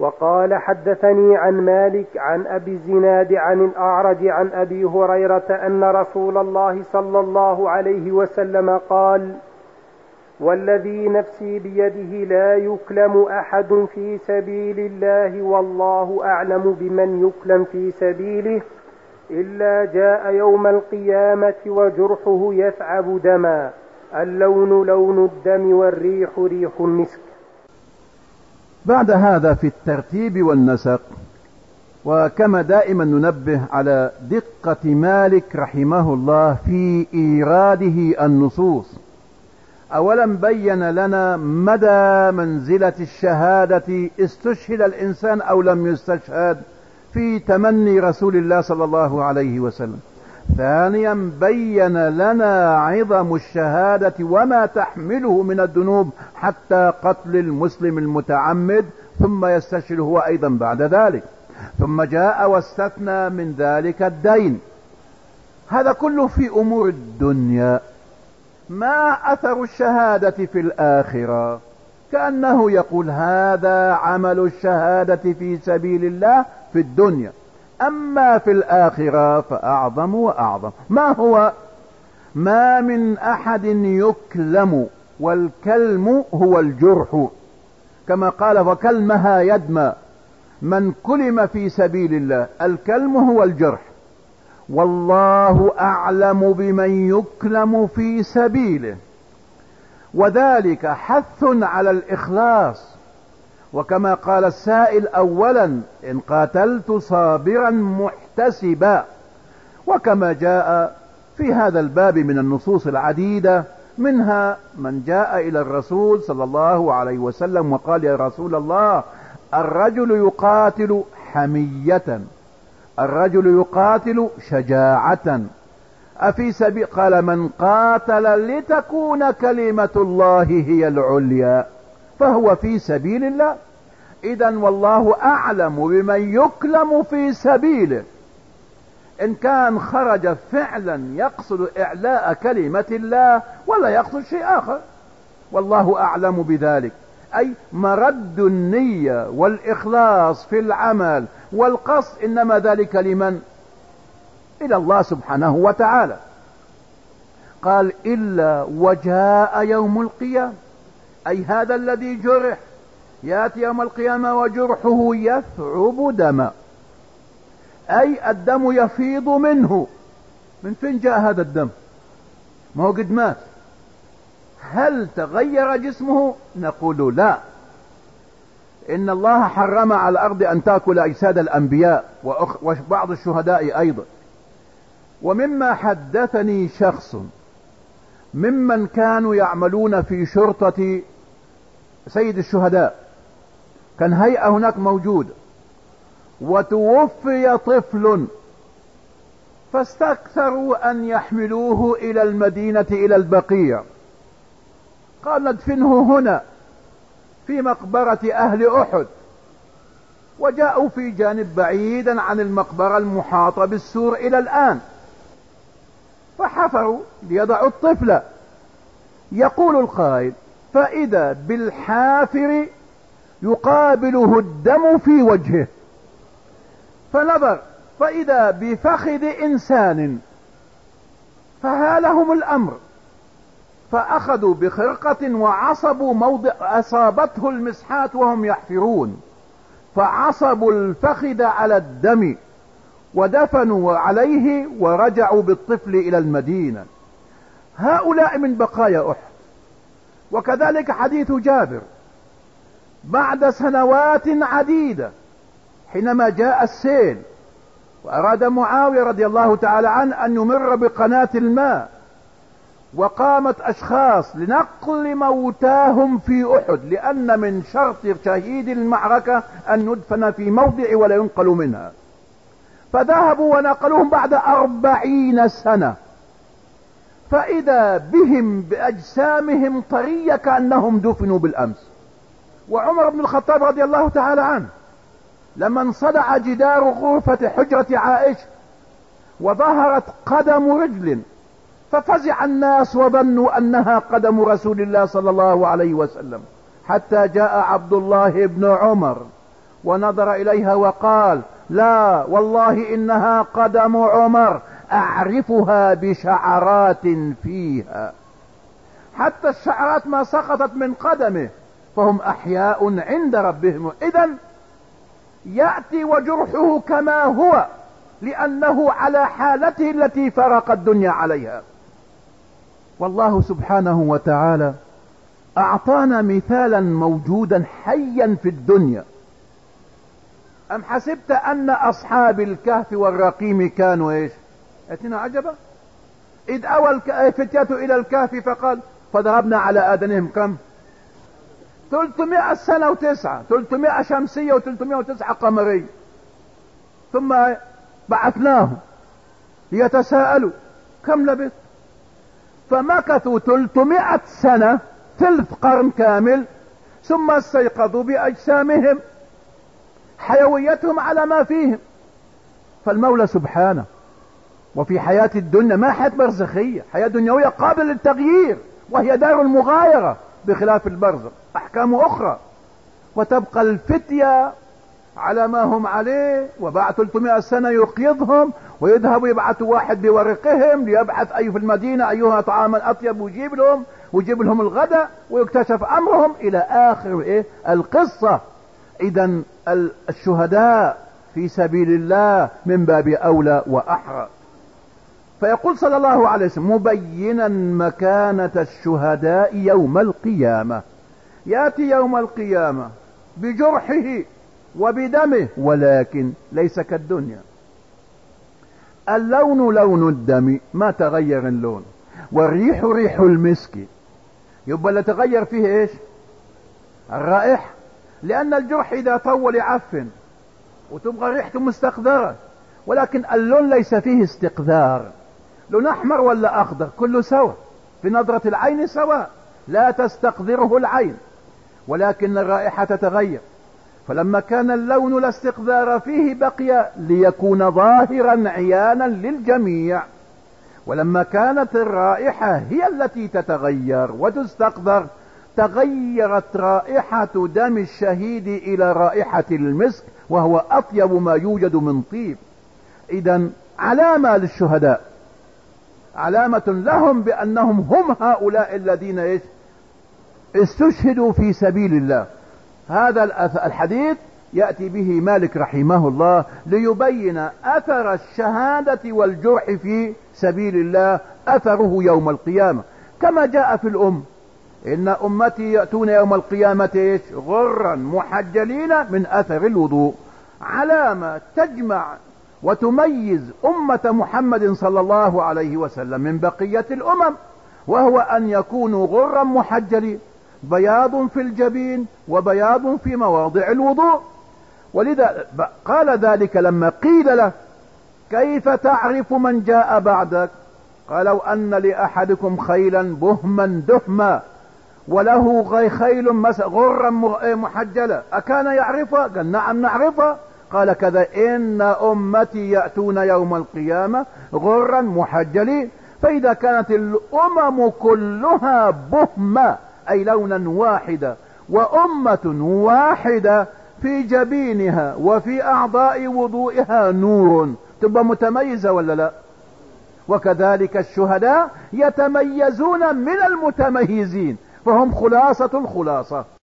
وقال حدثني عن مالك عن أبي الزناد عن الأعرج عن أبي هريرة أن رسول الله صلى الله عليه وسلم قال والذي نفسي بيده لا يكلم أحد في سبيل الله والله أعلم بمن يكلم في سبيله إلا جاء يوم القيامة وجرحه يثعب دما اللون لون الدم والريح ريح المسك. بعد هذا في الترتيب والنسق وكما دائما ننبه على دقة مالك رحمه الله في إيراده النصوص. أولا بين لنا مدى منزلة الشهادة استشهد الإنسان أو لم يستشهد في تمني رسول الله صلى الله عليه وسلم؟ ثانيا بين لنا عظم الشهادة وما تحمله من الذنوب حتى قتل المسلم المتعمد ثم يستشهد هو أيضا بعد ذلك. ثم جاء واستثنى من ذلك الدين. هذا كله في أمور الدنيا. ما أثر الشهادة في الآخرة؟ كأنه يقول هذا عمل الشهادة في سبيل الله في الدنيا. أما في الآخرة فأعظم وأعظم. ما هو؟ ما من أحد يكلم والكلم هو الجرح. كما قال وكلمها يدمى من كلم في سبيل الله الكلم هو الجرح. والله أعلم بمن يكلم في سبيله. وذلك حث على الإخلاص. وكما قال السائل اولا إن قاتلت صابرا محتسبا. وكما جاء في هذا الباب من النصوص العديدة منها من جاء إلى الرسول صلى الله عليه وسلم وقال يا رسول الله الرجل يقاتل حمية الرجل يقاتل شجاعة. أفي سبيل قال من قاتل لتكون كلمة الله هي العليا. فهو في سبيل الله. اذا والله أعلم بمن يكلم في سبيله. إن كان خرج فعلا يقصد إعلاء كلمة الله ولا يقصد شيء آخر. والله أعلم بذلك. أي مرد النية والإخلاص في العمل والقصد إنما ذلك لمن؟ إلى الله سبحانه وتعالى. قال إلا وجاء يوم القيامة. أي هذا الذي جرح. يأتي يوم القيامة وجرحه يثعب دما. أي الدم يفيض منه. من فين جاء هذا الدم؟ ما هو قد مات. هل تغير جسمه؟ نقول لا. إن الله حرم على الأرض أن تأكل أجساد الأنبياء وبعض الشهداء أيضا. ومما حدثني شخص ممن كانوا يعملون في شرطة سيد الشهداء. كان هيئة هناك موجودة وتوفي طفل. فاستكثروا أن يحملوه إلى المدينة إلى البقيع. قال ندفنه هنا في مقبرة أهل أحد. وجاءوا في جانب بعيدا عن المقبرة المحاطة بالسور إلى الآن. فحفروا ليضعوا الطفل. يقول القائل فاذا بالحافر يقابله الدم في وجهه. فنظر فإذا بفخذ إنسان فهالهم الأمر فأخذوا بخرقة وعصبوا موضع أصابته المسحات وهم يحفرون فعصبوا الفخذ على الدم ودفنوا عليه ورجعوا بالطفل إلى المدينة. هؤلاء من بقايا أحد. وكذلك حديث جابر. بعد سنوات عديدة حينما جاء السيل وأراد معاوية رضي الله تعالى عنه أن يمر بقناة الماء وقامت أشخاص لنقل موتاهم في أحد لأن من شرط شهيد المعركة أن ندفن في موضع ولا ينقل منها. فذهبوا ونقلوهم بعد أربعين سنة. فإذا بهم بأجسامهم طرية كأنهم دفنوا بالأمس. وعمر بن الخطاب رضي الله تعالى عنه لما انصدع جدار غرفة حجرة عائشة وظهرت قدم رجل ففزع الناس وظنوا أنها قدم رسول الله صلى الله عليه وسلم حتى جاء عبد الله بن عمر ونظر إليها وقال لا والله إنها قدم عمر أعرفها بشعرات فيها. حتى الشعرات ما سقطت من قدمه فهم أحياء عند ربهم. إذا يأتي وجرحه كما هو لأنه على حالته التي فرق الدنيا عليها. والله سبحانه وتعالى أعطانا مثالا موجودا حيا في الدنيا. أم حسبت أن أصحاب الكهف والرقيم كانوا إيش؟ أتنا عجبا؟ إذ أوى الفتية إلى الكهف فقال فضربنا على آذانهم. كم؟ 300 سنة وتسعة. 300 شمسية و309 قمرية ثم بعثناهم ليتساءلوا كم لبث فمكثوا 300 سنة ثلث قرن كامل ثم استيقظوا بأجسامهم حيويتهم على ما فيهم. فالمولى سبحانه وفي حياة الدنيا ما حياة برزخية. حياة دنيوية قابلة للتغيير وهي دار المغايرة بخلاف البرزخ. أحكام أخرى. وتبقى الفتية على ما هم عليه وبعد 300 سنة يقيضهم ويذهب يبعث واحد بورقهم ليبحث أي في المدينة أيها طعاما أطيب ويجيب لهم ويجيب لهم الغداء ويكتشف أمرهم إلى آخر إيه؟ القصة. اذا الشهداء في سبيل الله من باب أولى وأحرى. فيقول صلى الله عليه وسلم مبينا مكانة الشهداء يوم القيامة. يأتي يوم القيامة بجرحه وبدمه ولكن ليس كالدنيا. اللون لون الدم ما تغير اللون. والريح ريح المسك. يبقى اللي تغير فيه إيش؟ الرائحة لأن الجرح إذا طول يعفن وتبقى ريحته مستقذرة. ولكن اللون ليس فيه استقذار. لون أحمر ولا أخضر؟ كله سوا. في نظرة العين سواء لا تستقذره العين. ولكن الرائحة تتغير. فلما كان اللون لا استقذار فيه بقي ليكون ظاهرا عيانا للجميع. ولما كانت الرائحة هي التي تتغير وتستقذر تغيرت رائحة دم الشهيد إلى رائحة المسك وهو أطيب ما يوجد من طيب. اذا علامة للشهداء علامة لهم بأنهم هم هؤلاء الذين استشهدوا في سبيل الله. هذا الحديث يأتي به مالك رحمه الله ليبين أثر الشهادة والجرح في سبيل الله أثره يوم القيامة. كما جاء في الأم. إن أمتي يأتون يوم القيامة غرا محجلين من أثر الوضوء. علامة تجمع وتميز أمة محمد صلى الله عليه وسلم من بقية الأمم وهو أن يكونوا غرا محجلين بياض في الجبين وبياض في مواضع الوضوء. ولذا قال ذلك لما قيل له كيف تعرف من جاء بعدك؟ قالوا أن لأحدكم خيلا بهما دهما وله خيل غرا محجلة أكان يعرفها قال نعم نعرفها قال كذا إن أمتي يأتون يوم القيامة غرا محجلين فإذا كانت الأمم كلها بهما أي لونا واحدا وأمة واحدة في جبينها وفي أعضاء وضوئها نور. تبقى متميزة ولا لا؟ وكذلك الشهداء يتميزون من المتميزين فهم خلاصة الخلاصة